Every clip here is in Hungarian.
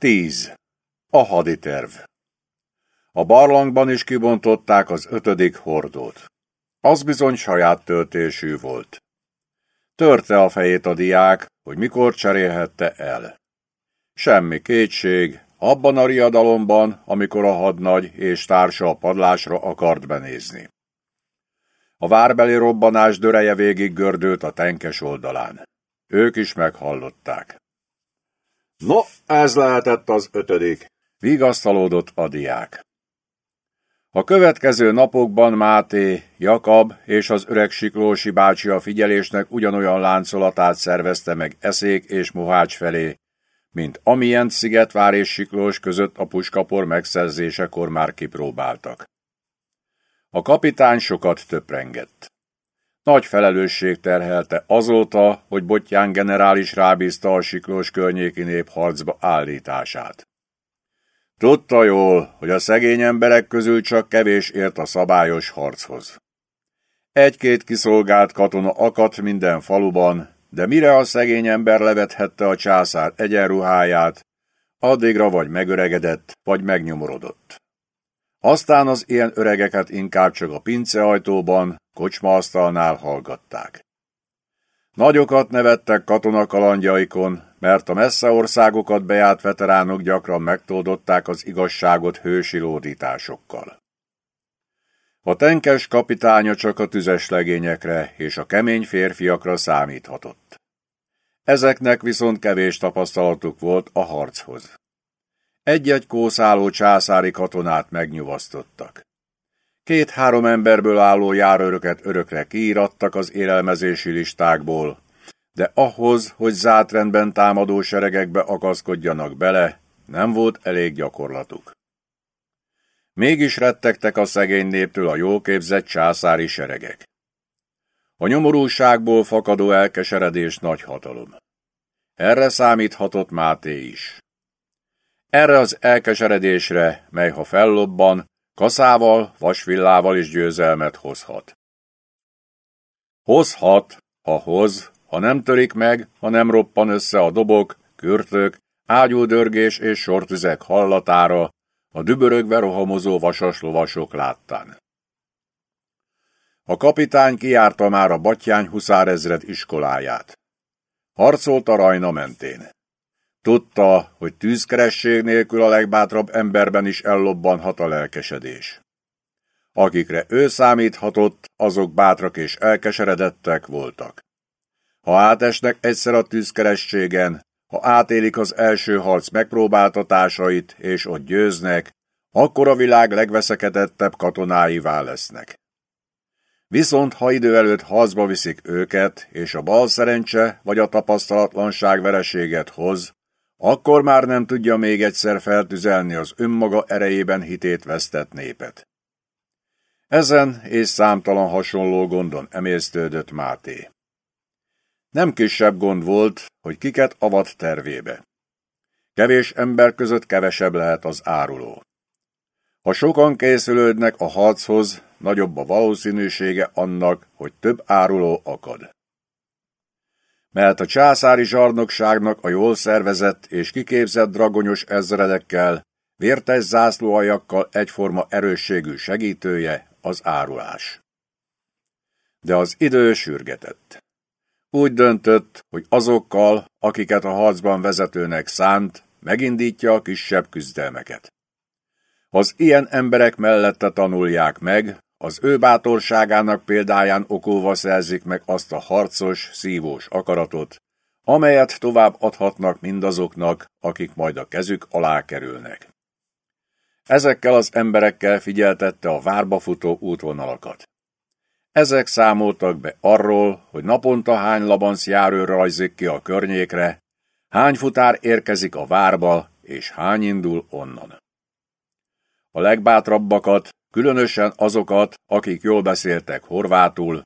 10. A haditerv A barlangban is kibontották az ötödik hordót. Az bizony saját töltésű volt. Törte a fejét a diák, hogy mikor cserélhette el. Semmi kétség, abban a riadalomban, amikor a hadnagy és társa a padlásra akart benézni. A várbeli robbanás döreje végig gördült a tenkes oldalán. Ők is meghallották. No, ez lehetett az ötödik, vigasztalódott a diák. A következő napokban Máté, Jakab és az öreg Siklósi bácsi a figyelésnek ugyanolyan láncolatát szervezte meg Eszék és Mohács felé, mint amilyen Szigetvár és Siklós között a puskapor megszerzésekor már kipróbáltak. A kapitány sokat töprengett. Nagy felelősség terhelte azóta, hogy Bottyán generális rábízta a Siklós környéki nép harcba állítását. Tudta jól, hogy a szegény emberek közül csak kevés ért a szabályos harchoz. Egy-két kiszolgált katona akadt minden faluban, de mire a szegény ember levethette a császár egyenruháját, addigra vagy megöregedett, vagy megnyomorodott. Aztán az ilyen öregeket inkább csak a pinceajtóban, kocsmaasztalnál hallgatták. Nagyokat nevettek kalandjaikon, mert a messze országokat bejárt veteránok gyakran megtoldották az igazságot hősi lódításokkal. A tenkes kapitánya csak a tüzes legényekre és a kemény férfiakra számíthatott. Ezeknek viszont kevés tapasztalatuk volt a harchoz. Egy-egy kószáló császári katonát megnyugasztottak. Két-három emberből álló járőröket örökre kiírattak az élelmezési listákból, de ahhoz, hogy zátrendben támadó seregekbe akaszkodjanak bele, nem volt elég gyakorlatuk. Mégis rettegtek a szegény néptől a jól képzett császári seregek. A nyomorúságból fakadó elkeseredés nagy hatalom. Erre számíthatott Máté is. Erre az elkeseredésre, mely ha fellobban, kaszával, vasvillával is győzelmet hozhat. Hozhat, ha hoz, ha nem törik meg, ha nem roppan össze a dobok, kürtök, ágyúdörgés és sortüzek hallatára, a dübörögve rohamozó vasas lovasok láttán. A kapitány kiárta már a Batyány huszárezred iskoláját. Harcolt a rajna mentén. Tudta, hogy tűzkeresség nélkül a legbátrabb emberben is ellobbanhat a lelkesedés. Akikre ő számíthatott, azok bátrak és elkeseredettek voltak. Ha átesnek egyszer a tűzkerességen, ha átélik az első harc megpróbáltatásait, és ott győznek, akkor a világ legveszekedettebb katonáivá lesznek. Viszont ha idő előtt hazba viszik őket, és a bal szerencse vagy a tapasztalatlanság vereséget hoz, akkor már nem tudja még egyszer feltüzelni az önmaga erejében hitét vesztett népet. Ezen és számtalan hasonló gondon emésztődött Máté. Nem kisebb gond volt, hogy kiket avat tervébe. Kevés ember között kevesebb lehet az áruló. Ha sokan készülődnek a harchoz, nagyobb a valószínűsége annak, hogy több áruló akad. Mert a császári zsarnokságnak a jól szervezett és kiképzett dragonyos ezredekkel, vértes zászlóajakkal egyforma erősségű segítője az árulás. De az idő sürgetett. Úgy döntött, hogy azokkal, akiket a harcban vezetőnek szánt, megindítja a kisebb küzdelmeket. Az ilyen emberek mellette tanulják meg, az ő bátorságának példáján okulva szerzik meg azt a harcos, szívós akaratot, amelyet tovább adhatnak mindazoknak, akik majd a kezük alá kerülnek. Ezekkel az emberekkel figyeltette a várba futó útvonalakat. Ezek számoltak be arról, hogy naponta hány labanc járő rajzik ki a környékre, hány futár érkezik a várba, és hány indul onnan. A legbátrabbakat, különösen azokat, akik jól beszéltek horvátul,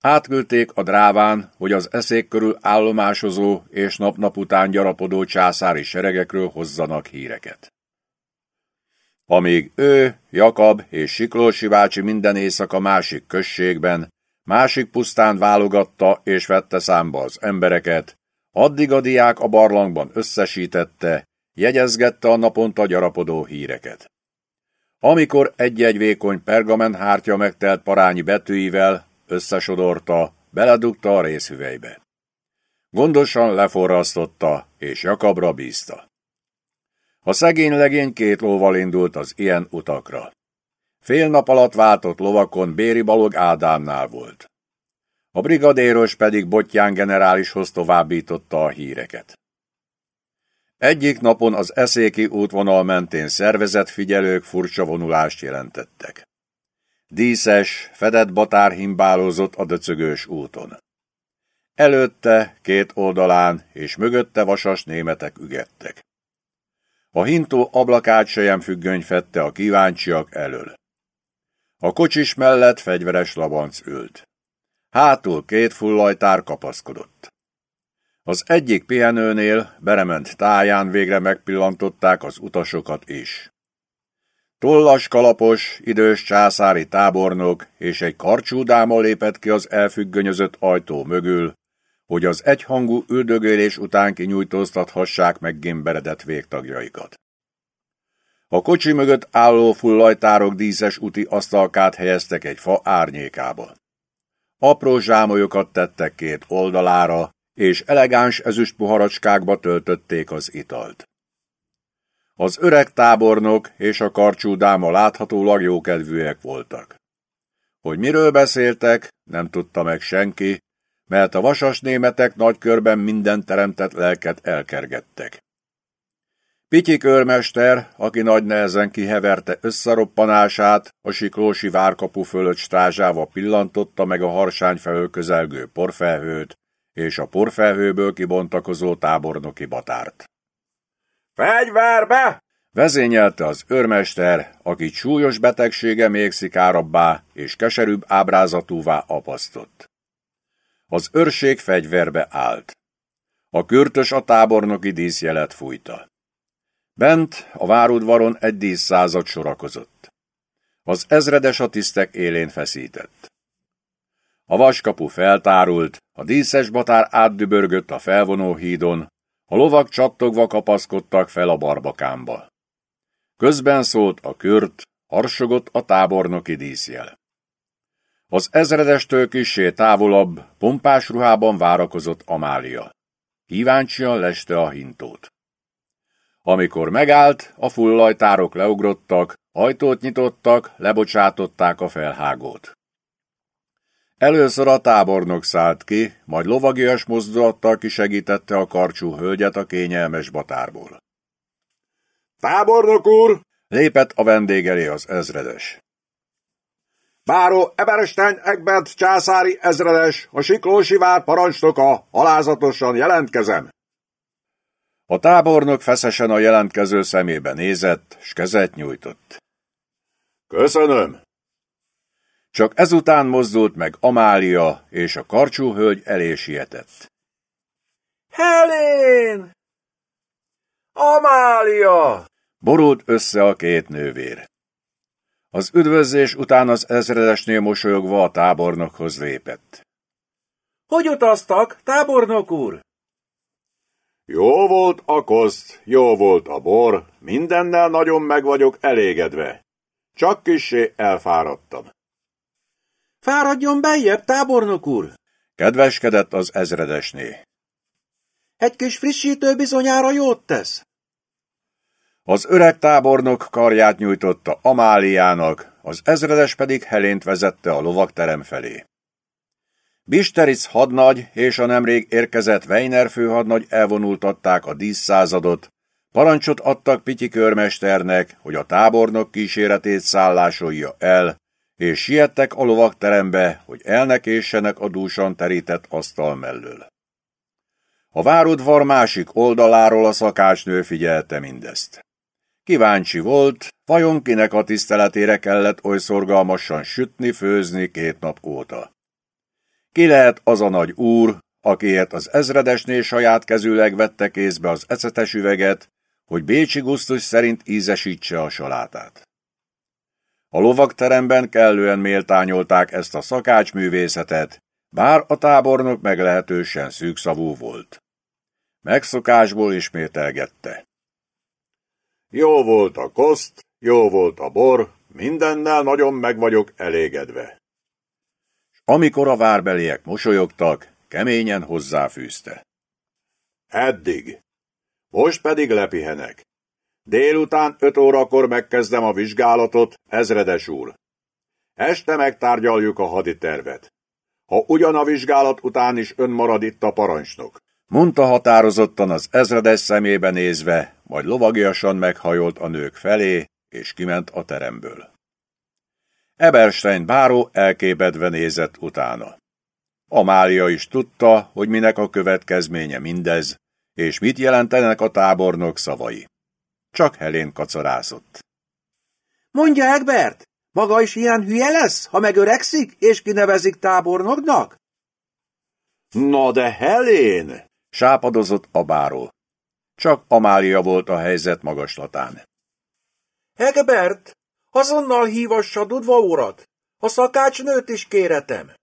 átküldték a dráván, hogy az eszék körül állomásozó és nap-nap után gyarapodó császári seregekről hozzanak híreket. Amíg ő, Jakab és Siklósi bácsi minden éjszaka másik községben, másik pusztán válogatta és vette számba az embereket, addig a diák a barlangban összesítette, Jegyezgette a naponta gyarapodó híreket. Amikor egy-egy vékony pergamenthártya megtelt parányi betűivel, összesodorta, beledugta a részhüvelybe. Gondosan leforrasztotta, és Jakabra bízta. A szegény legény két lóval indult az ilyen utakra. Fél nap alatt váltott lovakon Béri Balog Ádámnál volt. A brigadéros pedig Bottyán generálishoz továbbította a híreket. Egyik napon az eszéki útvonal mentén szervezett figyelők furcsa vonulást jelentettek. Díszes, fedett batár himbálózott a döcögős úton. Előtte, két oldalán és mögötte vasas németek ügettek. A hintó ablakát sejem függöny fette a kíváncsiak elől. A kocsis mellett fegyveres labanc ült. Hátul két fullajtár kapaszkodott. Az egyik pihenőnél, berement táján végre megpillantották az utasokat is. Tollas kalapos, idős császári tábornok és egy karcsúdáma lépett ki az elfüggönyözött ajtó mögül, hogy az egyhangú üldögélés után kinyújtóztathassák meg gimberedett végtagjaikat. A kocsi mögött álló fullajtárok díszes úti asztalkát helyeztek egy fa árnyékába. Apró zsámolyokat tettek két oldalára, és elegáns ezüst poharacskákba töltötték az italt. Az öreg tábornok és a karcsú dáma láthatólag jókedvűek voltak. Hogy miről beszéltek, nem tudta meg senki, mert a vasas németek nagy körben minden teremtett lelket elkergettek. Pityi körmester, aki nagy nehezen kiheverte összeroppanását, a siklósi várkapu fölött strázsáva pillantotta meg a harsány felől közelgő porfelhőt, és a porfelhőből kibontakozó tábornoki batárt. Fegyverbe! Vezényelte az őrmester, aki súlyos betegsége még szikárabbá és keserűbb ábrázatúvá apasztott. Az őrség fegyverbe állt. A kürtös a tábornoki díszjelet fújta. Bent a várudvaron egy díszszázad sorakozott. Az ezredes a tisztek élén feszített. A vaskapu feltárult, a díszes batár átdübörgött a felvonó hídon, a lovak csattogva kapaszkodtak fel a barbakámba. Közben szólt a kürt, harsogott a tábornoki díszjel. Az ezredestől kissé távolabb, pompás ruhában várakozott Amália. Kíváncsian leste a hintót. Amikor megállt, a fullajtárok leugrottak, ajtót nyitottak, lebocsátották a felhágót. Először a tábornok szállt ki, majd lovagias mozdulattal kisegítette a karcsú hölgyet a kényelmes batárból. Tábornok úr! Lépett a vendég elé az ezredes. Báró Eberstein Egbert császári ezredes, a Siklósi vár parancsnoka, alázatosan jelentkezem. A tábornok feszesen a jelentkező szemébe nézett, s kezet nyújtott. Köszönöm! Csak ezután mozdult meg Amália, és a karcsú hölgy elé sietett. Helén! Amália! Borult össze a két nővér. Az üdvözlés után az ezredesnél mosolyogva a tábornokhoz lépett. Hogy utaztak, tábornok úr? Jó volt a koszt, jó volt a bor, mindennel nagyon meg vagyok elégedve. Csak kissé elfáradtam. Fáradjon bejjebb, tábornok úr! Kedveskedett az ezredesné. Egy kis frissítő bizonyára jót tesz. Az öreg tábornok karját nyújtotta Amáliának, az ezredes pedig Helént vezette a lovakterem felé. Bisteric hadnagy és a nemrég érkezett Weiner főhadnagy elvonultatták a díszszázadot, parancsot adtak Pityi körmesternek, hogy a tábornok kíséretét szállásolja el, és siettek a lovakterembe, hogy elnekéssenek a dúsan terített asztal mellől. A várudvar másik oldaláról a szakácsnő figyelte mindezt. Kíváncsi volt, vajon kinek a tiszteletére kellett oly szorgalmasan sütni, főzni két nap óta. Ki lehet az a nagy úr, akiért az ezredesnél saját kezűleg vette kézbe az ecetes üveget, hogy Bécsi gusztus szerint ízesítse a salátát. A lovakteremben kellően méltányolták ezt a szakácsművészetet, bár a tábornok meglehetősen szűkszavú volt. Megszokásból ismételgette. Jó volt a koszt, jó volt a bor, mindennel nagyon meg vagyok elégedve. S amikor a várbeliek mosolyogtak, keményen hozzáfűzte. Eddig. Most pedig lepihenek. Délután öt órakor megkezdem a vizsgálatot, ezredes úr. Este megtárgyaljuk a haditervet. Ha ugyan a vizsgálat után is ön marad itt a parancsnok. Mondta határozottan az ezredes szemébe nézve, majd lovagiasan meghajolt a nők felé, és kiment a teremből. Eberstein báró elképedve nézett utána. Amália is tudta, hogy minek a következménye mindez, és mit jelentenek a tábornok szavai. Csak Helén kacarázott. Mondja, Egbert, maga is ilyen hülye lesz, ha megöregszik, és kinevezik tábornoknak? Na de Helén! sápadozott a báró. Csak Amália volt a helyzet magaslatán. Egbert, azonnal hívassa Dudva urat, a szakácsnőt is kéretem.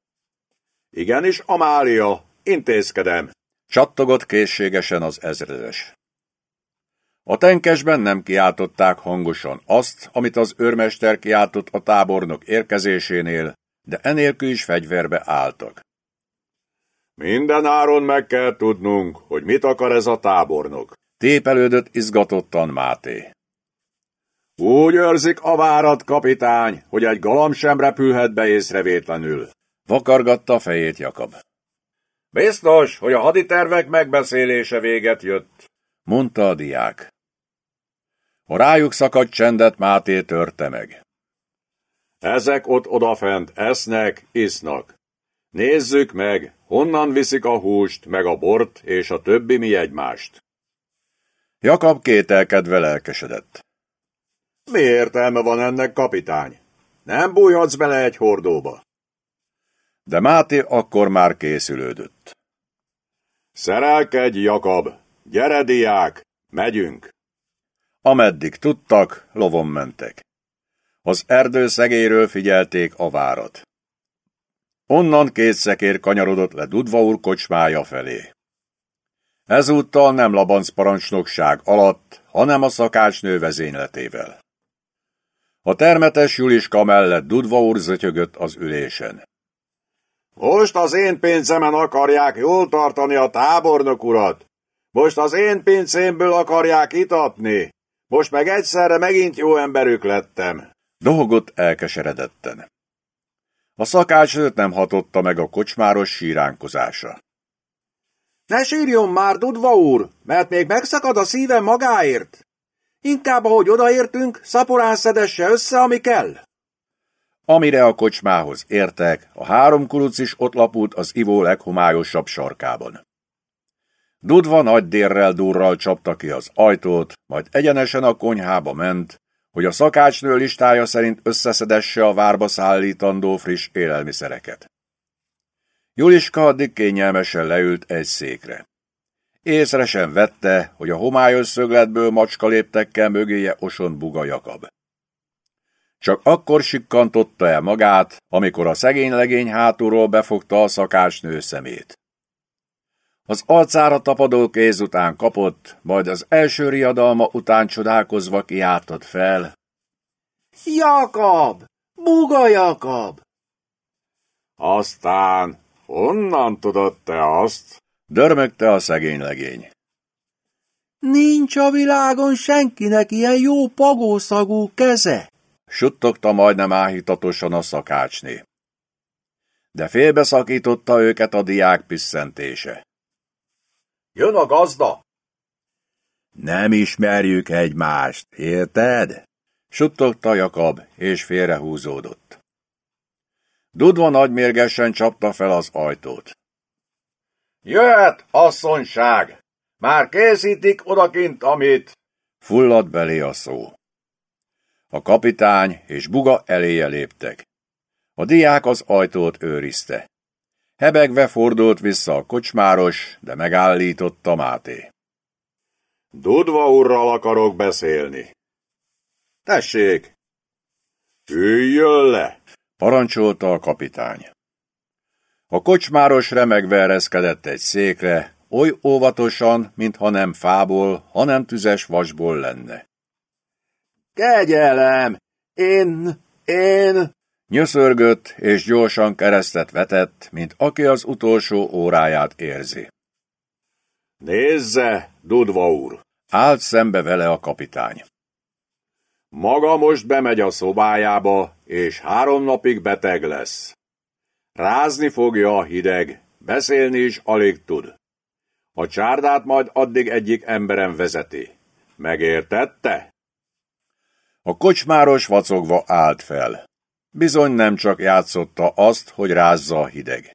Igenis, Amália, intézkedem, csattogott készségesen az ezredes. A tenkesben nem kiáltották hangosan azt, amit az őrmester kiáltott a tábornok érkezésénél, de enélkül is fegyverbe álltak. Minden áron meg kell tudnunk, hogy mit akar ez a tábornok. Tépelődött izgatottan Máté. Úgy őrzik a várat, kapitány, hogy egy galamb sem repülhet be észrevétlenül. Vakargatta fejét Jakab. Biztos, hogy a haditervek megbeszélése véget jött, mondta a diák. A rájuk szakadt csendet Máté törte meg. Ezek ott odafent esznek, isznak. Nézzük meg, honnan viszik a húst, meg a bort és a többi mi egymást. Jakab kételkedve lelkesedett. Mi értelme van ennek, kapitány? Nem bújhatsz bele egy hordóba. De Máté akkor már készülődött. Szerelkedj, Jakab! Gyere, diák! Megyünk! Ameddig tudtak, lovon mentek. Az erdő szegéről figyelték a várat. Onnan két szekér kanyarodott le Dudva úr kocsmája felé. Ezúttal nem Labanc parancsnokság alatt, hanem a szakácsnő vezényletével. A termetes Juliska mellett Dudva úr zötyögött az ülésen. Most az én pénzemen akarják jól tartani a tábornok urat. Most az én pincémből akarják itatni. Most meg egyszerre megint jó emberük lettem. Dohogott elkeseredetten. A szakácsnőt nem hatotta meg a kocsmáros síránkozása. Ne sírjon már, Dudva úr, mert még megszakad a szívem magáért. Inkább, ahogy odaértünk, szaporán szedesse össze, ami kell. Amire a kocsmához értek, a három kuruc is ott lapult az ivó leghomályosabb sarkában. Dudva nagy dérrel durral csapta ki az ajtót, majd egyenesen a konyhába ment, hogy a szakácsnő listája szerint összeszedesse a várba szállítandó friss élelmiszereket. Juliska addig kényelmesen leült egy székre. Észre sem vette, hogy a homályos szögletből macska léptekkel mögéje oson buga Jakab. Csak akkor sikkantotta el magát, amikor a szegény legény hátulról befogta a szakácsnő szemét. Az arcára tapadó kéz után kapott, majd az első riadalma után csodálkozva kiáltott fel. Jakab! Buga Jakab! Aztán honnan tudod te azt? Dörmögte a szegény legény. Nincs a világon senkinek ilyen jó pagószagú keze, suttogta majdnem áhítatosan a szakácsné. De félbeszakította őket a diák pisszentése. Jön a gazda! Nem ismerjük egymást, érted? Suttogta Jakab, és félrehúzódott. Dudva nagymérgesen csapta fel az ajtót. Jöhet, asszonyság! Már készítik odakint, amit... Fullad belé a szó. A kapitány és Buga eléje léptek. A diák az ajtót őrizte. Hebegve fordult vissza a kocsmáros, de megállította Máté. Dudva urral akarok beszélni. Tessék! Üljön le! parancsolta a kapitány. A kocsmáros remegve ereszkedett egy székre, oly óvatosan, mintha nem fából, hanem tüzes vasból lenne. Kegyelem! Én, én... Nyöszörgött és gyorsan keresztet vetett, mint aki az utolsó óráját érzi. Nézze, Dudva úr! Állt szembe vele a kapitány. Maga most bemegy a szobájába, és három napig beteg lesz. Rázni fogja a hideg, beszélni is alig tud. A csárdát majd addig egyik emberem vezeti. Megértette? A kocsmáros vacogva állt fel. Bizony nem csak játszotta azt, hogy rázza a hideg.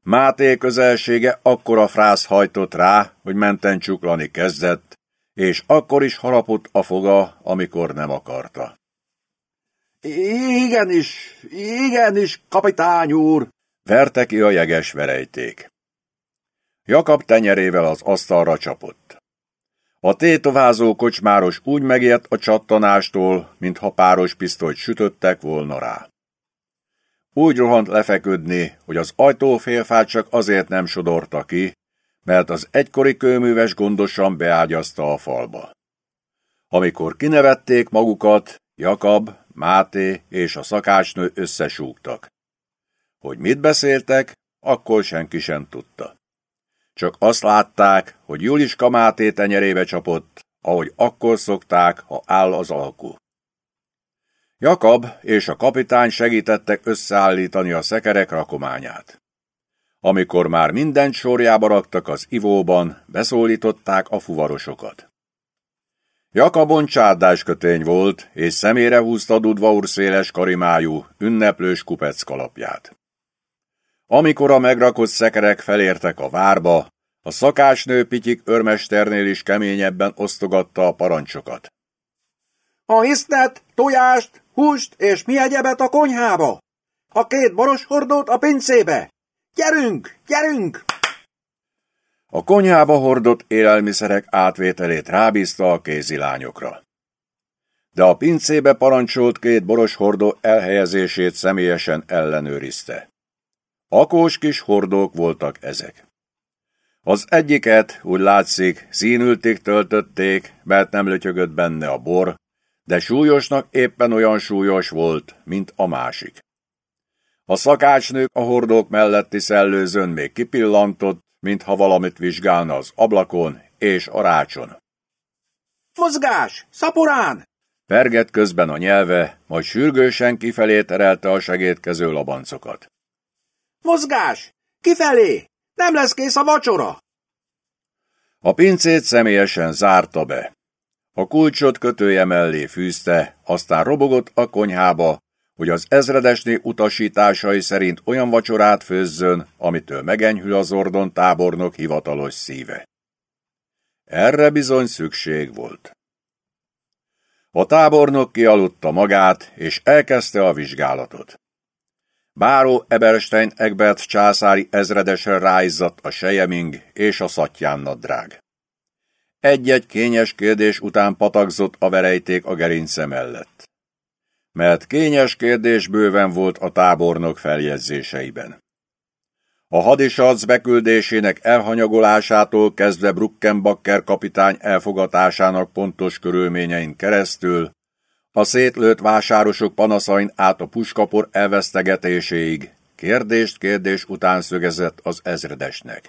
Máté közelsége akkora frász hajtott rá, hogy menten csuklani kezdett, és akkor is harapott a foga, amikor nem akarta. Igenis, igenis, kapitány úr! Verte ki a jeges verejték. Jakab tenyerével az asztalra csapott. A tétovázó kocsmáros úgy megijedt a csattanástól, mintha páros pisztolyt sütöttek volna rá. Úgy rohant lefeküdni, hogy az ajtófélfát csak azért nem sodorta ki, mert az egykori kőműves gondosan beágyazta a falba. Amikor kinevették magukat, Jakab, Máté és a szakácsnő összesúgtak. Hogy mit beszéltek, akkor senki sem tudta. Csak azt látták, hogy Juliska Máté tenyerébe csapott, ahogy akkor szokták, ha áll az alkú. Jakab és a kapitány segítettek összeállítani a szekerek rakományát. Amikor már mindent sorjába raktak az ivóban, beszólították a fuvarosokat. Jakabon kötény volt, és szemére húzta Dudvaur széles karimájú, ünneplős kupec kalapját. Amikor a megrakott szekerek felértek a várba, a szakásnő Pityik örmesternél is keményebben osztogatta a parancsokat. A hisznet, tojást, húst és mi egyebet a konyhába! A két boros hordót a pincébe! Gyerünk, gyerünk! A konyhába hordott élelmiszerek átvételét rábízta a kézilányokra. De a pincébe parancsolt két boros hordó elhelyezését személyesen ellenőrizte. Akós kis hordók voltak ezek. Az egyiket, úgy látszik, színültig töltötték, mert nem lötyögött benne a bor, de súlyosnak éppen olyan súlyos volt, mint a másik. A szakácsnők a hordók melletti szellőzön még kipillantott, mintha valamit vizsgálna az ablakon és a rácson. Mozgás! Szaporán! Pergett közben a nyelve, majd sürgősen kifelé terelte a segédkező labancokat. Mozgás! Kifelé! Nem lesz kész a vacsora! A pincét személyesen zárta be. A kulcsot kötője mellé fűzte, aztán robogott a konyhába, hogy az ezredesné utasításai szerint olyan vacsorát főzzön, amitől megenyhül az ordon tábornok hivatalos szíve. Erre bizony szükség volt. A tábornok kialudta magát, és elkezdte a vizsgálatot. Báró Eberstein Egbert császári ezredesre ráizzadt a sejeming és a szatján nadrág. Egy-egy kényes kérdés után patakzott a verejték a gerince mellett. Mert kényes kérdés bőven volt a tábornok feljegyzéseiben. A hadisac beküldésének elhanyagolásától kezdve Bruckenbacker kapitány elfogatásának pontos körülményein keresztül, a szétlőtt vásárosok panaszain át a puskapor elvesztegetéséig kérdést kérdés után szögezett az ezredesnek.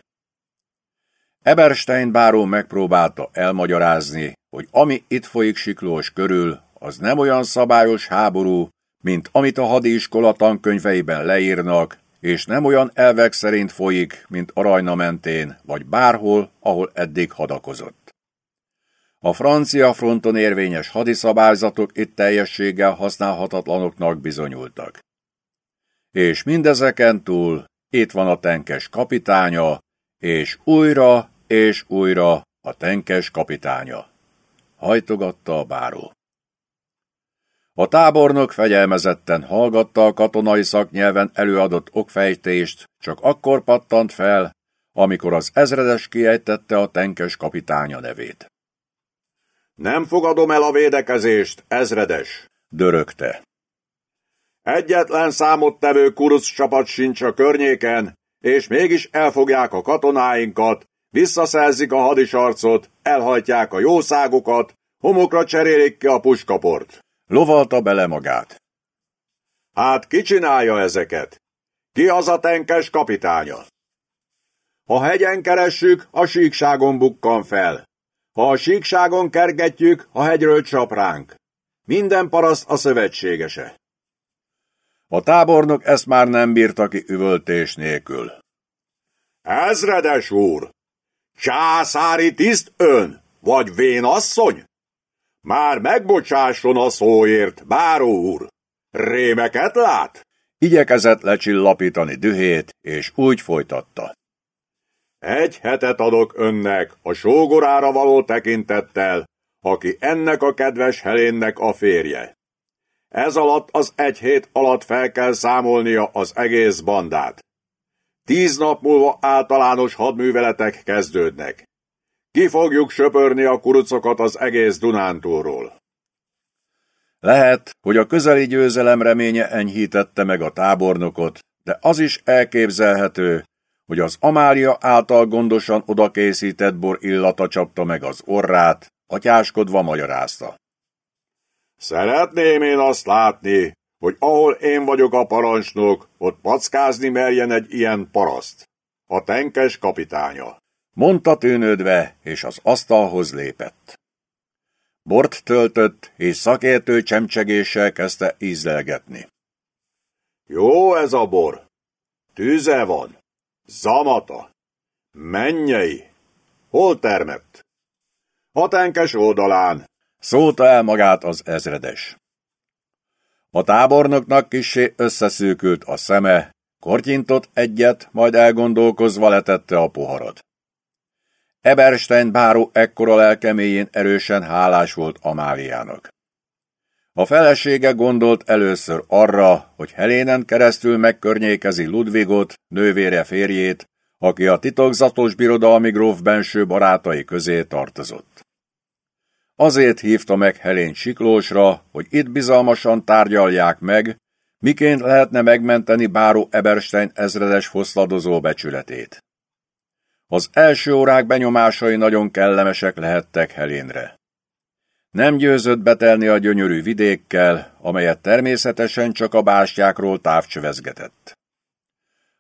Eberstein báró megpróbálta elmagyarázni, hogy ami itt folyik siklós körül, az nem olyan szabályos háború, mint amit a hadiiskola tankönyveiben leírnak, és nem olyan elvek szerint folyik, mint Arajna mentén, vagy bárhol, ahol eddig hadakozott. A francia fronton érvényes hadiszabályzatok itt teljességgel használhatatlanoknak bizonyultak. És mindezeken túl itt van a tenkes kapitánya, és újra és újra a tenkes kapitánya. Hajtogatta a báró. A tábornok fegyelmezetten hallgatta a katonai szaknyelven előadott okfejtést, csak akkor pattant fel, amikor az ezredes kiejtette a tenkes kapitánya nevét. Nem fogadom el a védekezést, ezredes, dörögte. Egyetlen számottevő kurusz csapat sincs a környéken, és mégis elfogják a katonáinkat, visszaszerzik a hadisarcot, elhajtják a jószágokat, Homokra cserélik ki a puskaport. Lovalta bele magát. Hát ki csinálja ezeket? Ki az a tenkes kapitánya? Ha hegyen keressük, a síkságon bukkan fel. Ha a síkságon kergetjük, a hegyről csap ránk. Minden paraszt a szövetségese. A tábornok ezt már nem bírta ki üvöltés nélkül. Ezredes úr! Császári tiszt ön, vagy vénasszony? Már megbocsásson a szóért, báró úr! Rémeket lát? Igyekezett lecsillapítani dühét, és úgy folytatta. Egy hetet adok önnek a sógorára való tekintettel, aki ennek a kedves Helénnek a férje. Ez alatt az egy hét alatt fel kell számolnia az egész bandát. Tíz nap múlva általános hadműveletek kezdődnek. Ki fogjuk söpörni a kurucokat az egész Dunántúról. Lehet, hogy a közeli győzelem reménye enyhítette meg a tábornokot, de az is elképzelhető, hogy az Amália által gondosan odakészített bor illata csapta meg az orrát, atyáskodva magyarázta. Szeretném én azt látni, hogy ahol én vagyok a parancsnok, ott packázni merjen egy ilyen paraszt. A tenkes kapitánya. Mondta tűnődve, és az asztalhoz lépett. Bort töltött, és szakértő csemcsegéssel kezdte ízlelgetni. Jó ez a bor. Tűze van. Zamata. Mennyei. Hol termett? A tenkes oldalán. Szólta el magát az ezredes. A tábornoknak kisé összeszűkült a szeme, kortyintott egyet, majd elgondolkozva letette a poharat. Eberstein báró ekkora lelkeméjén erősen hálás volt Amáliának. A felesége gondolt először arra, hogy Helénen keresztül megkörnyékezi Ludvigot, nővére férjét, aki a titokzatos birodalmi gróf benső barátai közé tartozott. Azért hívta meg Helén Siklósra, hogy itt bizalmasan tárgyalják meg, miként lehetne megmenteni báró Eberstein ezredes foszladozó becsületét. Az első órák benyomásai nagyon kellemesek lehettek Helénre. Nem győzött betelni a gyönyörű vidékkel, amelyet természetesen csak a bástyákról távcsövezgetett.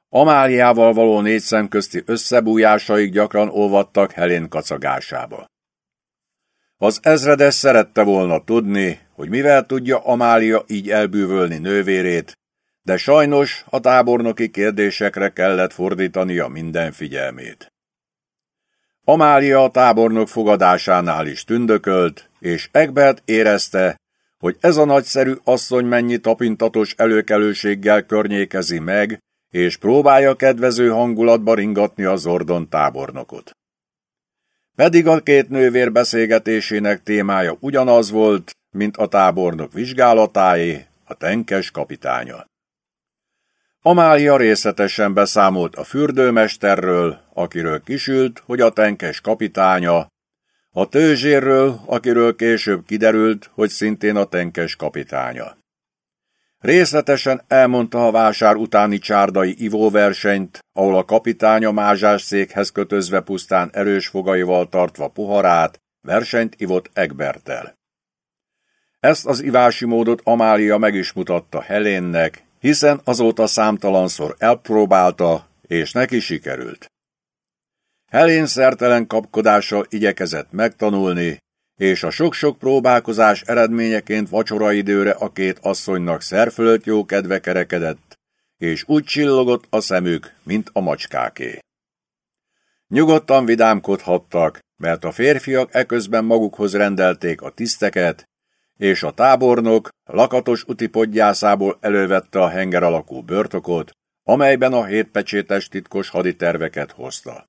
Amáliával való négy szem közti összebújásaik gyakran olvadtak Helén kacagásába. Az ezredes szerette volna tudni, hogy mivel tudja Amália így elbűvölni nővérét, de sajnos a tábornoki kérdésekre kellett fordítania minden figyelmét. Amália a tábornok fogadásánál is tündökölt, és Egbert érezte, hogy ez a nagyszerű asszony mennyi tapintatos előkelőséggel környékezi meg, és próbálja kedvező hangulatba ringatni a Zordon tábornokot. Pedig a két nővér beszélgetésének témája ugyanaz volt, mint a tábornok vizsgálatáé, a tenkes kapitánya. Amália részletesen beszámolt a fürdőmesterről, akiről kisült, hogy a tenkes kapitánya, a tőzsérről, akiről később kiderült, hogy szintén a tenkes kapitánya. Részletesen elmondta a vásár utáni csárdai ivóversenyt, ahol a kapitánya mázsás székhez kötözve pusztán erős fogaival tartva poharát, versenyt ivott Egbertel. Ezt az ivási módot Amália meg is mutatta Helénnek, hiszen azóta számtalanszor elpróbálta, és neki sikerült. Helén szertelen kapkodással igyekezett megtanulni, és a sok-sok próbálkozás eredményeként vacsoraidőre a két asszonynak szerfölött jó kedve kerekedett, és úgy csillogott a szemük, mint a macskáké. Nyugodtan vidámkodhattak, mert a férfiak eközben magukhoz rendelték a tiszteket, és a tábornok lakatos utipodgyászából elővette a henger alakú börtokot, amelyben a hétpecsétes titkos haditerveket hozta.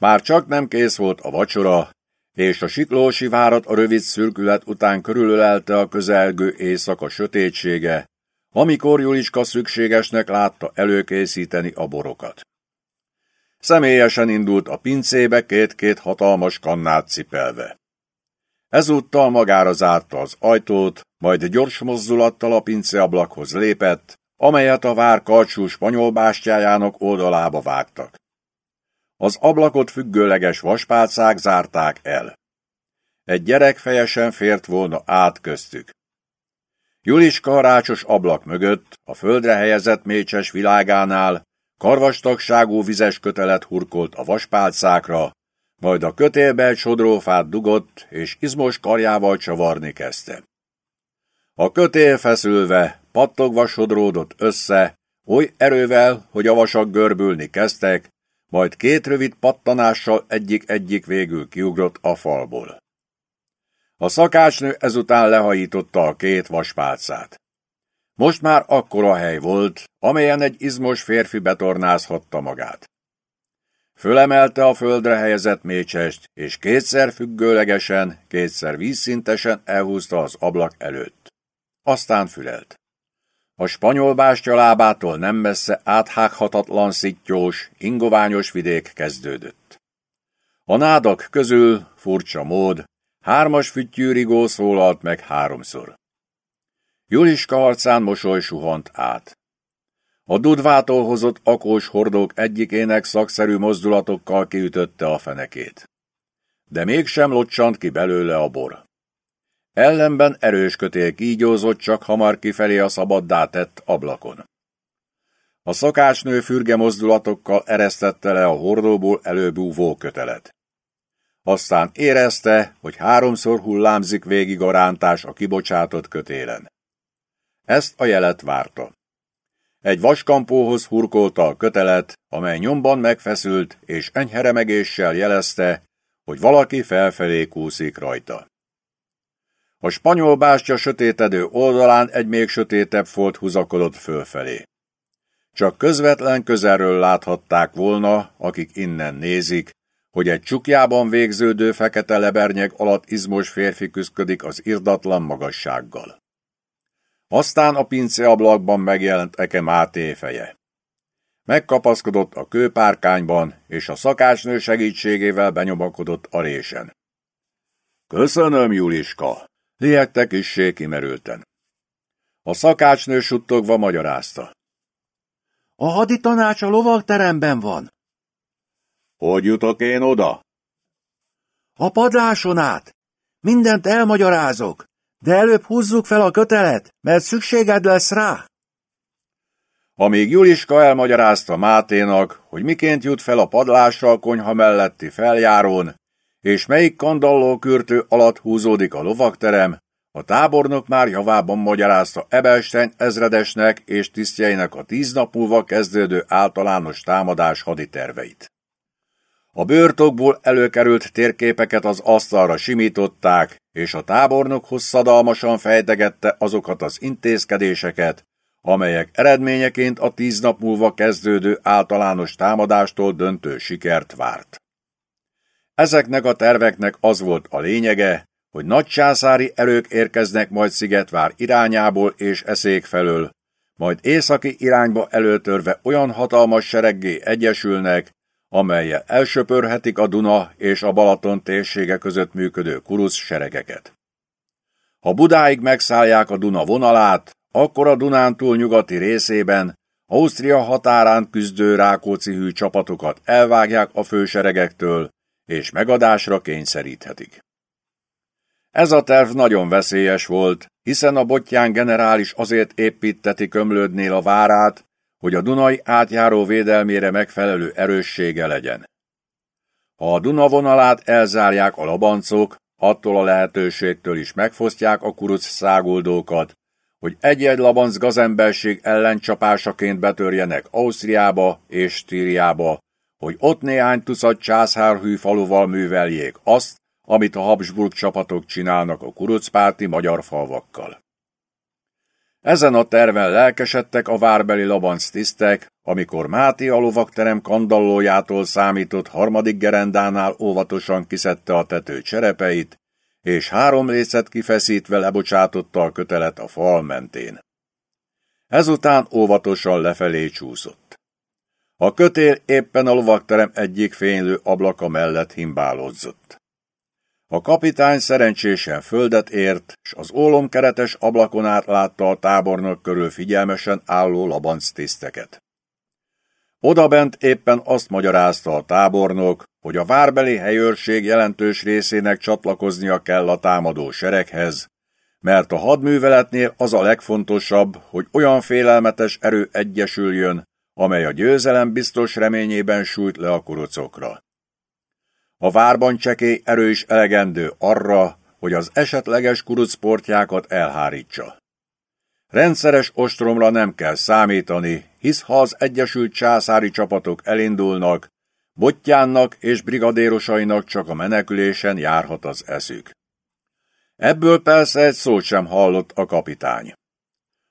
Már csak nem kész volt a vacsora, és a siklósi várat a rövid szürkület után körülölelte a közelgő éjszaka sötétsége, amikor Juliska szükségesnek látta előkészíteni a borokat. Személyesen indult a pincébe két-két hatalmas kannát cipelve. Ezúttal magára zárta az ajtót, majd gyors mozdulattal a pinceablakhoz lépett, amelyet a vár karcsú spanyol bástyájának oldalába vágtak. Az ablakot függőleges vaspálcák zárták el. egy gyerek fejesen fért volna át köztük. Juliska rácsos ablak mögött, a földre helyezett mécses világánál karvastagságú vizes kötelet hurkolt a vaspálcákra, majd a kötélbe egy sodrófát dugott, és izmos karjával csavarni kezdte. A kötél feszülve, pattogva sodródott össze, oly erővel, hogy a vasak görbülni kezdtek, majd két rövid pattanással egyik-egyik végül kiugrott a falból. A szakácsnő ezután lehajította a két vaspálcát. Most már akkora hely volt, amelyen egy izmos férfi betornázhatta magát. Fölemelte a földre helyezett mécsest, és kétszer függőlegesen, kétszer vízszintesen elhúzta az ablak előtt. Aztán fülelt. A spanyol bástya lábától nem messze áthághatatlan szittyós, ingoványos vidék kezdődött. A nádak közül, furcsa mód, hármas füttyűrigó szólalt meg háromszor. Juliska arcán mosoly suhant át. A dudvától hozott akós hordók egyikének szakszerű mozdulatokkal kiütötte a fenekét. De mégsem locsant ki belőle a bor. Ellenben erős kötél kígyózott csak hamar kifelé a szabaddá tett ablakon. A szakácsnő fürge mozdulatokkal eresztette le a hordóból előbúvó kötelet. Aztán érezte, hogy háromszor hullámzik végig a rántás a kibocsátott kötélen. Ezt a jelet várta. Egy vaskampóhoz hurkolta a kötelet, amely nyomban megfeszült és enyheremegéssel jelezte, hogy valaki felfelé kúszik rajta. A spanyol bástya sötétedő oldalán egy még sötétebb folt húzakodott fölfelé. Csak közvetlen közelről láthatták volna, akik innen nézik, hogy egy csukjában végződő fekete lebernyeg alatt izmos férfi küzdik az irdatlan magassággal. Aztán a pince ablakban megjelent Eke Máté feje. Megkapaszkodott a kőpárkányban, és a szakácsnő segítségével benyomakodott a résen. Köszönöm, Juliska! Liegte kissé kimerülten. A szakácsnő suttogva magyarázta. A haditanács a lovagteremben van. Hogy jutok én oda? A padláson át. Mindent elmagyarázok, de előbb húzzuk fel a kötelet, mert szükséged lesz rá. Amíg Juliska elmagyarázta Máténak, hogy miként jut fel a padlásra a konyha melletti feljárón, és melyik kandallókürtő alatt húzódik a lovagterem, a tábornok már javában magyarázta Ebelstein ezredesnek és tisztjeinek a tíz nap múlva kezdődő általános támadás haditerveit. A bőrtokból előkerült térképeket az asztalra simították, és a tábornok hosszadalmasan fejtegette azokat az intézkedéseket, amelyek eredményeként a tíz nap múlva kezdődő általános támadástól döntő sikert várt. Ezeknek a terveknek az volt a lényege, hogy nagycsászári erők érkeznek majd Szigetvár irányából és eszék felől, majd északi irányba előtörve olyan hatalmas sereggé egyesülnek, amelyel elsöpörhetik a Duna és a Balaton térsége között működő kurusz seregeket. Ha Budáig megszállják a Duna vonalát, akkor a Dunán túl nyugati részében Ausztria határán küzdő Rákóczi hű csapatokat elvágják a főseregektől, és megadásra kényszeríthetik. Ez a terv nagyon veszélyes volt, hiszen a botján generális azért építeti kömlődnél a várát, hogy a Dunai átjáró védelmére megfelelő erőssége legyen. Ha a Duna vonalát elzárják a labancok, attól a lehetőségtől is megfosztják a kuruc száguldókat, hogy egy-egy labanc gazemberség ellencsapásaként betörjenek Ausztriába és Stíriába, hogy ott néhány tucat császárhű faluval műveljék azt, amit a Habsburg csapatok csinálnak a kurucpárti magyar falvakkal. Ezen a terven lelkesedtek a várbeli labanc tisztek, amikor Máté a lovakterem kandallójától számított harmadik gerendánál óvatosan kiszedte a tető cserepeit, és három részet kifeszítve lebocsátotta a kötelet a fal mentén. Ezután óvatosan lefelé csúszott. A kötél éppen a lovakterem egyik fénylő ablaka mellett himbálódzott. A kapitány szerencsésen földet ért, s az ólomkeretes ablakon át látta a tábornok körül figyelmesen álló labanc tiszteket. Odabent éppen azt magyarázta a tábornok, hogy a várbeli helyőrség jelentős részének csatlakoznia kell a támadó sereghez, mert a hadműveletnél az a legfontosabb, hogy olyan félelmetes erő egyesüljön, amely a győzelem biztos reményében sújt le a kurucokra. A várban csekély erő is elegendő arra, hogy az esetleges kurucportjákat elhárítsa. Rendszeres ostromra nem kell számítani, hisz ha az Egyesült Császári csapatok elindulnak, Bottyánnak és brigadérosainak csak a menekülésen járhat az eszük. Ebből persze egy szót sem hallott a kapitány.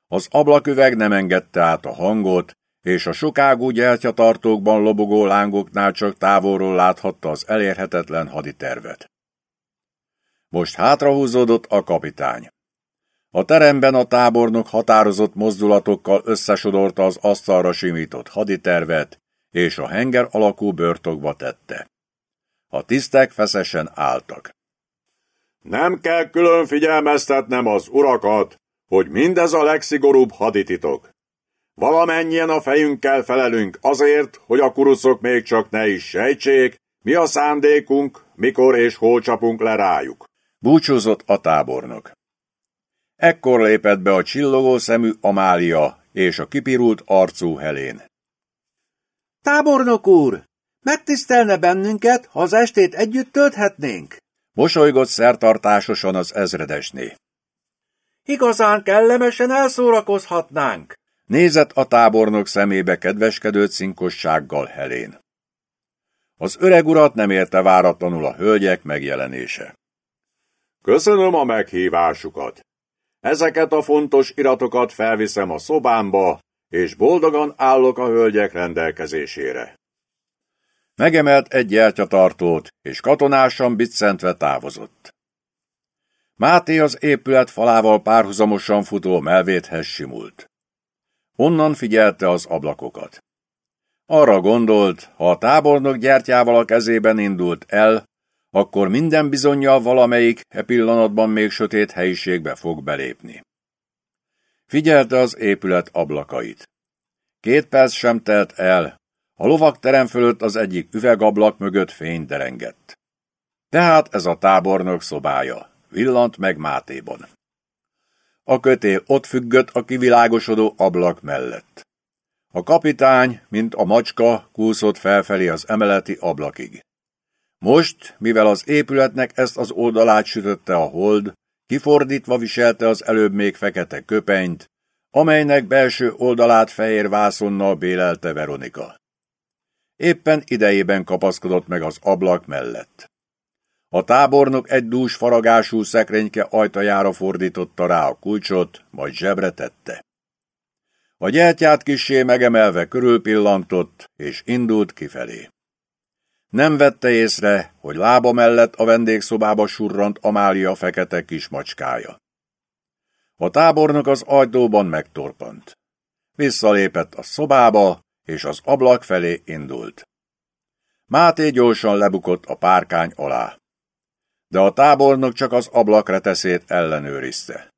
Az ablaküveg nem engedte át a hangot, és a sokágú gyertyatartókban lobogó lángoknál csak távolról láthatta az elérhetetlen haditervet. Most hátrahúzódott a kapitány. A teremben a tábornok határozott mozdulatokkal összesodorta az asztalra simított haditervet, és a henger alakú börtokba tette. A tisztek feszesen álltak. Nem kell külön figyelmeztetnem az urakat, hogy mindez a legszigorúbb hadititok. Valamennyien a fejünkkel felelünk azért, hogy a kuruszok még csak ne is sejtsék, mi a szándékunk, mikor és hol csapunk le rájuk. Búcsúzott a tábornok. Ekkor lépett be a csillogó szemű Amália és a kipirult arcú Helén. Tábornok úr, megtisztelne bennünket, ha az estét együtt tölthetnénk? Mosolygott szertartásosan az ezredesné. Igazán kellemesen elszórakozhatnánk. Nézett a tábornok szemébe kedveskedő cinkossággal Helén. Az öreg urat nem érte váratlanul a hölgyek megjelenése. Köszönöm a meghívásukat. Ezeket a fontos iratokat felviszem a szobámba, és boldogan állok a hölgyek rendelkezésére. Megemelt egy gyertyatartót, és katonásan biccentve távozott. Máté az épület falával párhuzamosan futó melvéthez simult. Onnan figyelte az ablakokat. Arra gondolt, ha a tábornok gyertyával a kezében indult el, akkor minden bizonyal valamelyik e pillanatban még sötét helyiségbe fog belépni. Figyelte az épület ablakait. Két perc sem telt el, a lovak terem fölött az egyik üvegablak mögött fény derengett. Tehát ez a tábornok szobája, villant meg Mátéban. A kötél ott függött a kivilágosodó ablak mellett. A kapitány, mint a macska, kúszott felfelé az emeleti ablakig. Most, mivel az épületnek ezt az oldalát sütötte a hold, kifordítva viselte az előbb még fekete köpenyt, amelynek belső oldalát fehér vászonnal bélelte Veronika. Éppen idejében kapaszkodott meg az ablak mellett. A tábornok egy dús faragású szekrényke ajtajára fordította rá a kulcsot, majd zsebre tette. A gyertyát kissé megemelve körülpillantott, és indult kifelé. Nem vette észre, hogy lába mellett a vendégszobába surrant Amália fekete kismacskája. A tábornok az ajtóban megtorpant. Visszalépett a szobába, és az ablak felé indult. Máté gyorsan lebukott a párkány alá. De a tábornok csak az ablak reteszét ellenőrizte.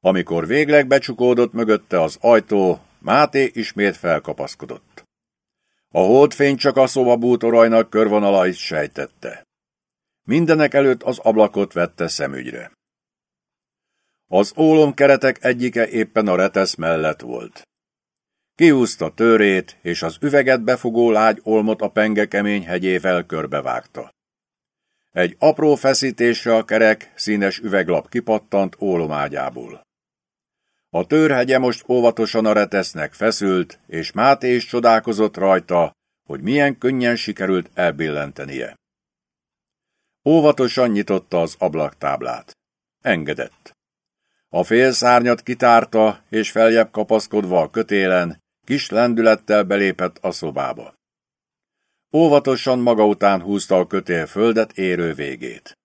Amikor végleg becsukódott mögötte az ajtó, Máté ismét felkapaszkodott. A holdfény csak a szoba bútorajnak körvonalait sejtette. Mindenek előtt az ablakot vette szemügyre. Az ólomkeretek egyike éppen a retesz mellett volt. Kihúzta törét, és az üveget befogó lágy olmot a penge kemény hegyével körbevágta. Egy apró feszítésre a kerek, színes üveglap kipattant ólomágyából. A törhegye most óvatosan a retesznek feszült, és Máté is csodálkozott rajta, hogy milyen könnyen sikerült elbillentenie. Óvatosan nyitotta az ablaktáblát. Engedett. A félszárnyat kitárta, és feljebb kapaszkodva a kötélen, kis lendülettel belépett a szobába. Óvatosan maga után húzta a kötél földet érő végét.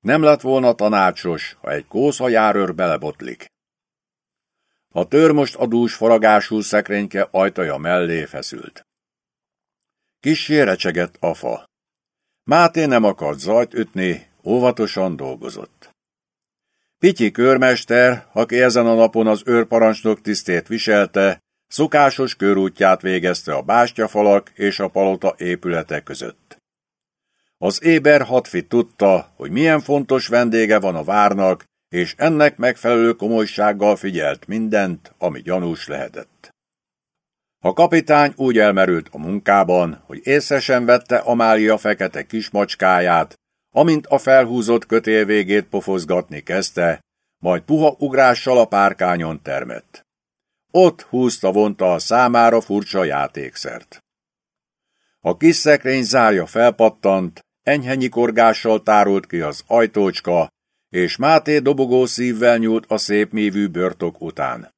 Nem lett volna tanácsos, ha egy kósza járőr belebotlik. A tör most a dús faragású szekrényke ajtaja mellé feszült. Kissé recsegett a fa. Máté nem akart zajt ütni, óvatosan dolgozott. Pityi körmester, aki ezen a napon az őrparancsnok tisztét viselte, Szokásos körútját végezte a bástyafalak és a palota épületek között. Az éber hatfi tudta, hogy milyen fontos vendége van a várnak, és ennek megfelelő komolysággal figyelt mindent, ami gyanús lehetett. A kapitány úgy elmerült a munkában, hogy észre sem vette Amália fekete kismacskáját, amint a felhúzott kötél végét pofozgatni kezdte, majd puha ugrással a párkányon termett. Ott húzta vonta a számára furcsa játékszert. A kis szekrény zárja felpattant, enyhe nyikorgással tárult ki az ajtócska, és Máté dobogó szívvel nyúlt a szép mívű börtok után.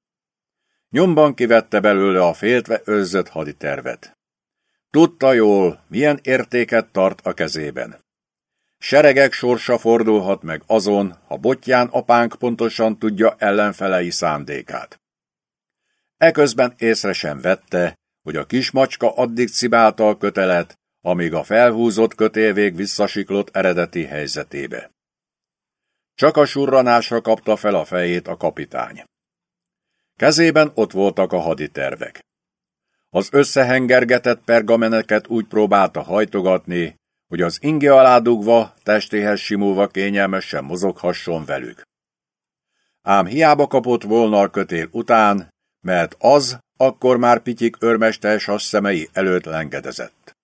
Nyomban kivette belőle a féltve őrzött haditervet. Tudta jól, milyen értéket tart a kezében. Seregek sorsa fordulhat meg azon, ha botján apánk pontosan tudja ellenfelei szándékát. Eközben észre sem vette, hogy a kis macska addig cibálta a kötelet, amíg a felhúzott kötélvég visszasiklott eredeti helyzetébe. Csak a surranásra kapta fel a fejét a kapitány. Kezében ott voltak a haditervek. Az összehengergetett pergameneket úgy próbálta hajtogatni, hogy az inge alá dugva, testéhez simulva kényelmesen mozoghasson velük. Ám hiába kapott volna a kötél után, mert az akkor már Pityik őrmester szemei előtt lengedezett.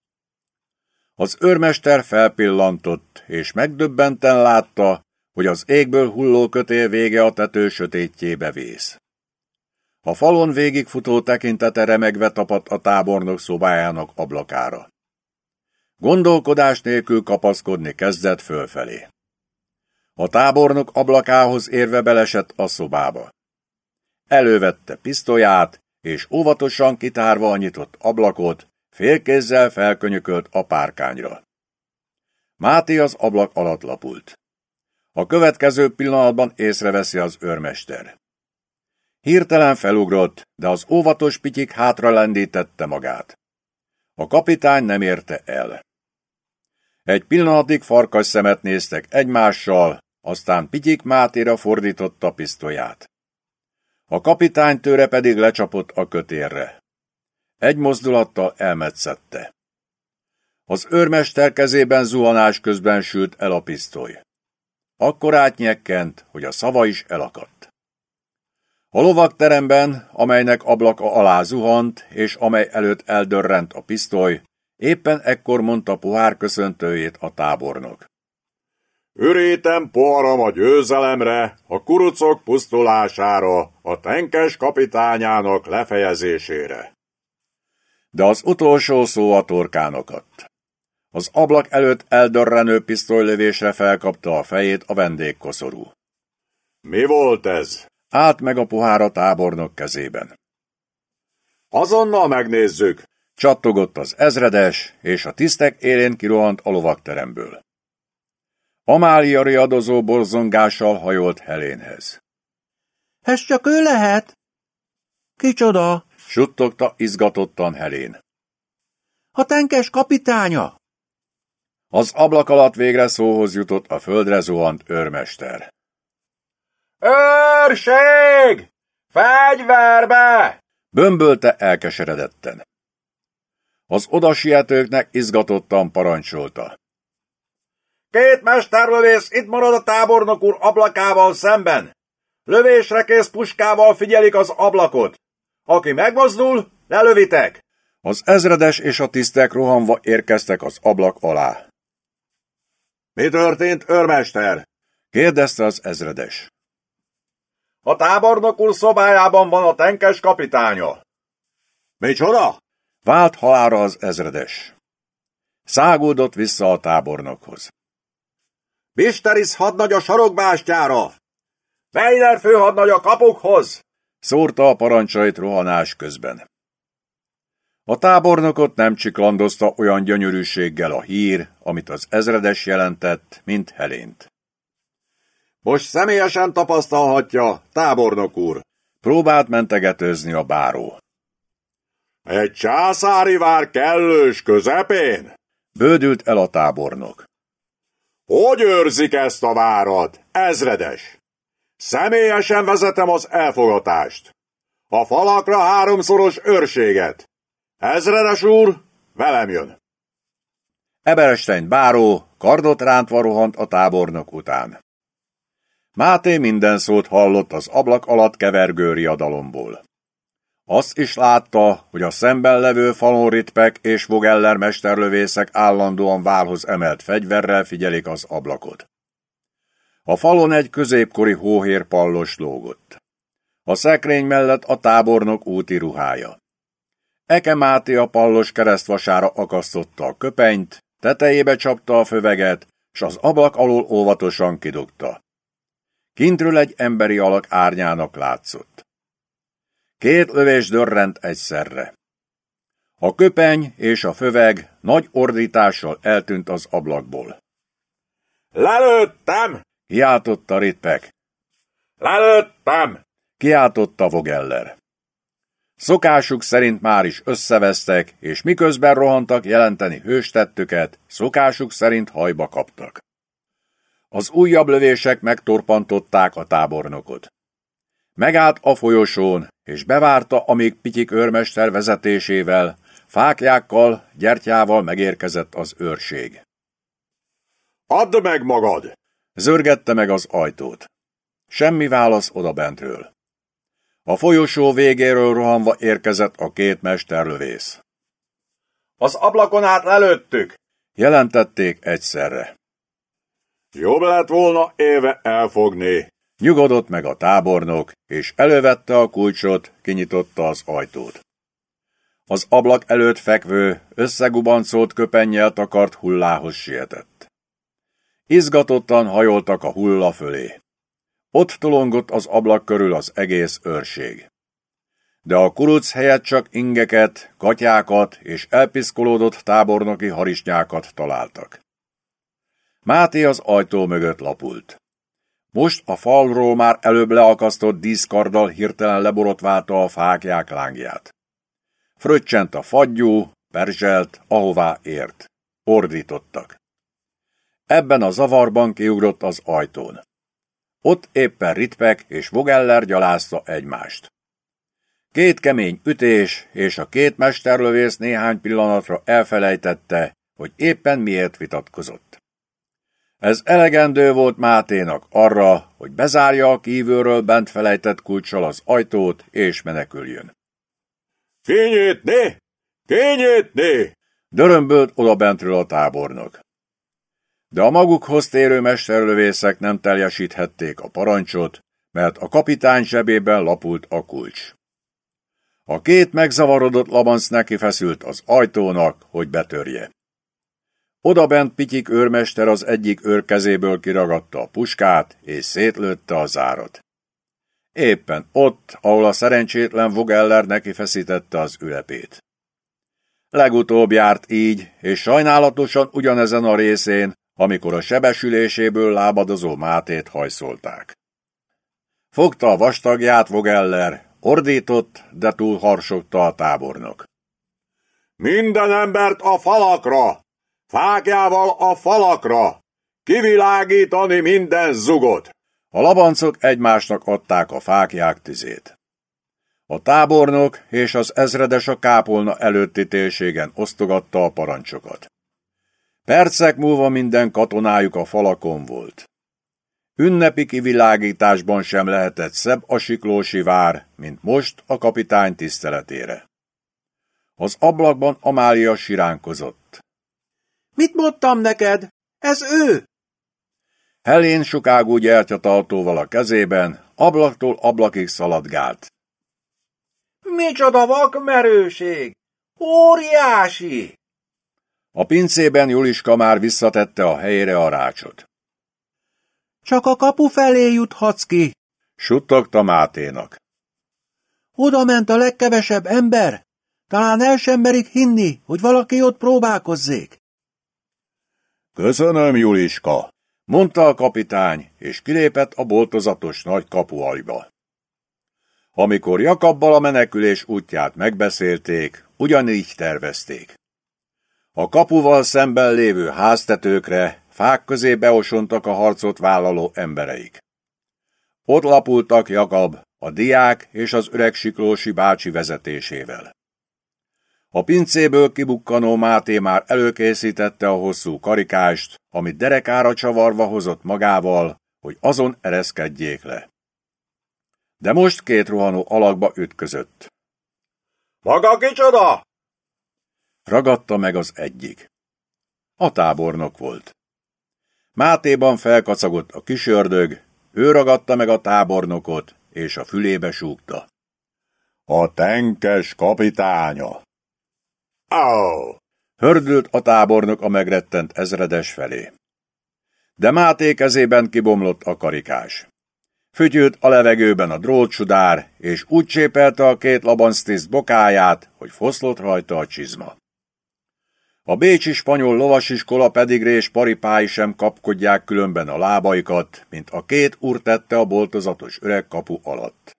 Az őrmester felpillantott, és megdöbbenten látta, hogy az égből hulló kötél vége a tető sötétjébe vész. A falon végigfutó tekintete remegve tapadt a tábornok szobájának ablakára. Gondolkodás nélkül kapaszkodni kezdett fölfelé. A tábornok ablakához érve belesett a szobába. Elővette pisztolyát, és óvatosan kitárva a nyitott ablakot, félkézzel felkönyökölt a párkányra. Máté az ablak alatt lapult. A következő pillanatban észreveszi az őrmester. Hirtelen felugrott, de az óvatos pityik hátra lendítette magát. A kapitány nem érte el. Egy pillanatig farkas szemet néztek egymással, aztán Pityik Mátéra fordította pisztolyát. A kapitány tőre pedig lecsapott a kötérre. Egy mozdulattal elmetszette. Az őrmester kezében zuhanás közben sült el a pisztoly. Akkor átnyekkent, hogy a szava is elakadt. A lovagteremben, amelynek ablaka alá zuhant, és amely előtt eldörrent a pisztoly, éppen ekkor mondta pohár köszöntőjét a tábornok. Ürétem poharam a győzelemre, a kurucok pusztulására, a tenkes kapitányának lefejezésére. De az utolsó szó a torkánokat. adta. Az ablak előtt eldörrenő pisztolylövésre felkapta a fejét a vendégkoszorú. Mi volt ez? Állt meg a pohár a tábornok kezében. Azonnal megnézzük! Csattogott az ezredes, és a tisztek élén kirohant a lovakteremből. Amália riadozó borzongással hajolt Helénhez. Ez csak ő lehet? Kicsoda? Suttogta izgatottan Helén. A tenkes kapitánya! Az ablak alatt végre szóhoz jutott a földre zuhant őrmester. Őrség! Fegyverbe! Bömbölte elkeseredetten. Az odasietőknek izgatottan parancsolta. Két mesterlövész itt marad a tábornok úr ablakával szemben. Lövésre kész puskával figyelik az ablakot. Aki megmozdul, lelövitek. Az ezredes és a tisztek rohanva érkeztek az ablak alá. Mi történt, őrmester? kérdezte az ezredes. A tábornok úr szobájában van a tenkes kapitánya. Micsoda? Vált halára az ezredes. Száguldott vissza a tábornokhoz. Bisteris hadnagy a sarokbástyára! Weiner főhadnagy a kapukhoz! Szórta a parancsait rohanás közben. A tábornokot nem csiklandozta olyan gyönyörűséggel a hír, amit az ezredes jelentett, mint Helént. Most személyesen tapasztalhatja, tábornok úr. Próbált mentegetőzni a báró. Egy császári vár kellős közepén? Bődült el a tábornok. Hogy őrzik ezt a várat, ezredes? Személyesen vezetem az elfogatást. A falakra háromszoros őrséget! Ezredes úr, velem jön! Eberestein báró kardot rántva rohant a tábornok után. Máté minden szót hallott az ablak alatt kevergő riadalomból. Azt is látta, hogy a szemben levő falon ritpek és vogeller mesterlövészek állandóan válhoz emelt fegyverrel figyelik az ablakot. A falon egy középkori hóhér pallos lógott. A szekrény mellett a tábornok úti ruhája. Eke Máté a pallos keresztvasára akasztotta a köpenyt, tetejébe csapta a föveget, s az ablak alól óvatosan kidugta. Kintről egy emberi alak árnyának látszott. Két lövés dörrent egyszerre. A köpeny és a föveg nagy ordítással eltűnt az ablakból. Lelőttem! Kiáltotta Ritpek. Lelőttem! Kiáltotta Vogeller. Szokásuk szerint már is összevesztek, és miközben rohantak jelenteni hőstettüket, szokásuk szerint hajba kaptak. Az újabb lövések megtorpantották a tábornokot. Megállt a folyosón, és bevárta, amíg Pityik őrmester vezetésével, fákjákkal, gyertyával megérkezett az őrség. Add meg magad! Zörgette meg az ajtót. Semmi válasz odabentről. A folyosó végéről rohanva érkezett a két mesterlövész. Az ablakon át lelőttük! Jelentették egyszerre. Jobb lett volna éve elfogni. Nyugodott meg a tábornok, és elővette a kulcsot, kinyitotta az ajtót. Az ablak előtt fekvő, összegubancolt köpennyel takart hullához sietett. Izgatottan hajoltak a hulla fölé. Ott tolongott az ablak körül az egész őrség. De a kuruc helyett csak ingeket, katyákat és elpiszkolódott tábornoki harisnyákat találtak. Máté az ajtó mögött lapult. Most a falról már előbb leakasztott díszkarddal hirtelen leborotválta a fákják lángját. Fröccsent a fagyú, perzselt, ahová ért. Ordítottak. Ebben a zavarban kiugrott az ajtón. Ott éppen Ritpek és Vogeller gyalázta egymást. Két kemény ütés, és a két mesterlövész néhány pillanatra elfelejtette, hogy éppen miért vitatkozott. Ez elegendő volt Máténak arra, hogy bezárja a kívülről bent felejtett kulcsal az ajtót, és meneküljön. Kinyitni! Kinyitni! Dörömbölt odabentről a tábornok de a magukhoz térő mesterlövészek nem teljesíthették a parancsot, mert a kapitány zsebében lapult a kulcs. A két megzavarodott labanc neki feszült az ajtónak, hogy betörje. Oda bent Pityik őrmester az egyik őr kezéből kiragadta a puskát, és szétlőtte a zárat. Éppen ott, ahol a szerencsétlen Vogeller neki feszítette az ülepét. Legutóbb járt így, és sajnálatosan ugyanezen a részén, amikor a sebesüléséből lábadozó Mátét hajszolták. Fogta a vastagját Vogeller, ordított, de túl harsogta a tábornok. Minden embert a falakra! Fákjával a falakra! Kivilágítani minden zugot! A labancok egymásnak adták a fákják tüzét. A tábornok és az ezredes a kápolna előtti térségen osztogatta a parancsokat. Percek múlva minden katonájuk a falakon volt. Ünnepi kivilágításban sem lehetett szebb a siklósi vár, mint most a kapitány tiszteletére. Az ablakban Amália siránkozott. Mit mondtam neked? Ez ő! Helén sokágú gyertyatartóval a kezében, ablaktól ablakig szaladgált. Micsoda vakmerőség! Óriási! A pincében Juliska már visszatette a helyére a rácsot. Csak a kapu felé juthatsz ki, suttogta Máténak. Oda ment a legkevesebb ember. Talán el sem merik hinni, hogy valaki ott próbálkozzék. Köszönöm, Juliska, mondta a kapitány, és kilépett a boltozatos nagy kapuajba. Amikor Jakabbal a menekülés útját megbeszélték, ugyanígy tervezték. A kapuval szemben lévő háztetőkre, fák közé beosontak a harcot vállaló embereik. Ott lapultak Jakab, a diák és az öreg Siklósi bácsi vezetésével. A pincéből kibukkanó Máté már előkészítette a hosszú karikást, amit derekára csavarva hozott magával, hogy azon ereszkedjék le. De most két rohanó alakba ütközött. Maga kicsoda? Ragadta meg az egyik. A tábornok volt. Mátéban felkacagott a kisördög, ő ragadta meg a tábornokot, és a fülébe súgta. A tenkes kapitánya! Au! Hördült a tábornok a megrettent ezredes felé. De Máté kezében kibomlott a karikás. Fütyült a levegőben a drótsudár, és úgy csépelte a két labanctiszt bokáját, hogy foszlott rajta a csizma. A bécsi spanyol lovasiskola rés paripái sem kapkodják különben a lábaikat, mint a két úr tette a boltozatos öreg kapu alatt.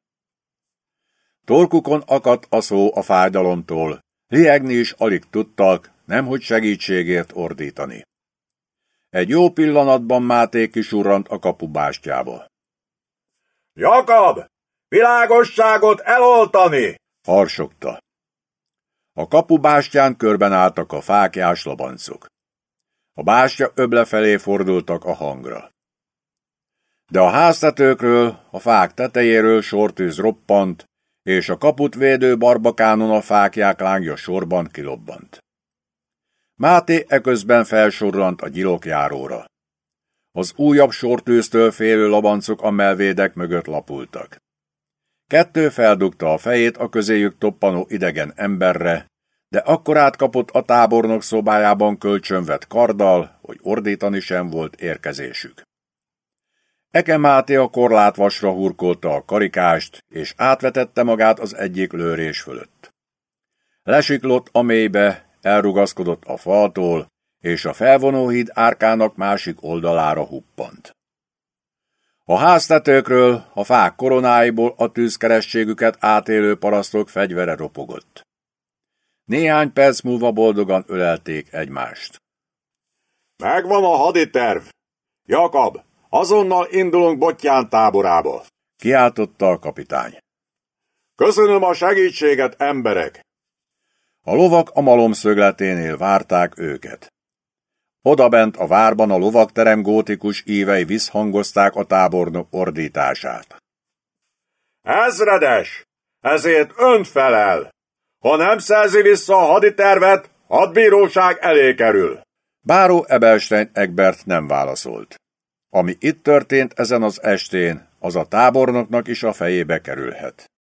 Torkukon akadt a szó a fájdalomtól, liegni is alig tudtak, nemhogy segítségért ordítani. Egy jó pillanatban Máté kisurrant a kapubástyába. Jakab! Világosságot eloltani! harsogta. A kapubástyán körben álltak a fákjás labancok. A bástya öble felé fordultak a hangra. De a háztetőkről, a fák tetejéről sortűz roppant, és a kaput védő barbakánon a fákják lángja sorban kilobbant. Máté eközben felsorrant a gyilokjáróra. Az újabb sortűztől félő labancok a melvédek mögött lapultak. Kettő feldugta a fejét a közéjük toppanó idegen emberre, de akkor átkapott a tábornok szobájában kölcsönvet karddal, hogy ordítani sem volt érkezésük. Eke Máté a korlátvasra hurkolta a karikást, és átvetette magát az egyik lőrés fölött. Lesiklott a mélybe, elrugaszkodott a faltól, és a felvonóhíd árkának másik oldalára huppant. A háztetőkről, a fák koronáiból a tűzkerességüket átélő parasztok fegyvere ropogott. Néhány perc múlva boldogan ölelték egymást. Megvan a haditerv! Jakab, azonnal indulunk Bottyán táborába! Kiáltotta a kapitány. Köszönöm a segítséget, emberek! A lovak a malom szögleténél várták őket. Odabent a várban a lovakterem gótikus ívei visszhangozták a tábornok ordítását. Ezredes! Ezért ön felel! Ha nem szerzi vissza a haditervet, hadbíróság elé kerül. Báró Ebelstein Egbert nem válaszolt. Ami itt történt ezen az estén, az a tábornoknak is a fejébe kerülhet.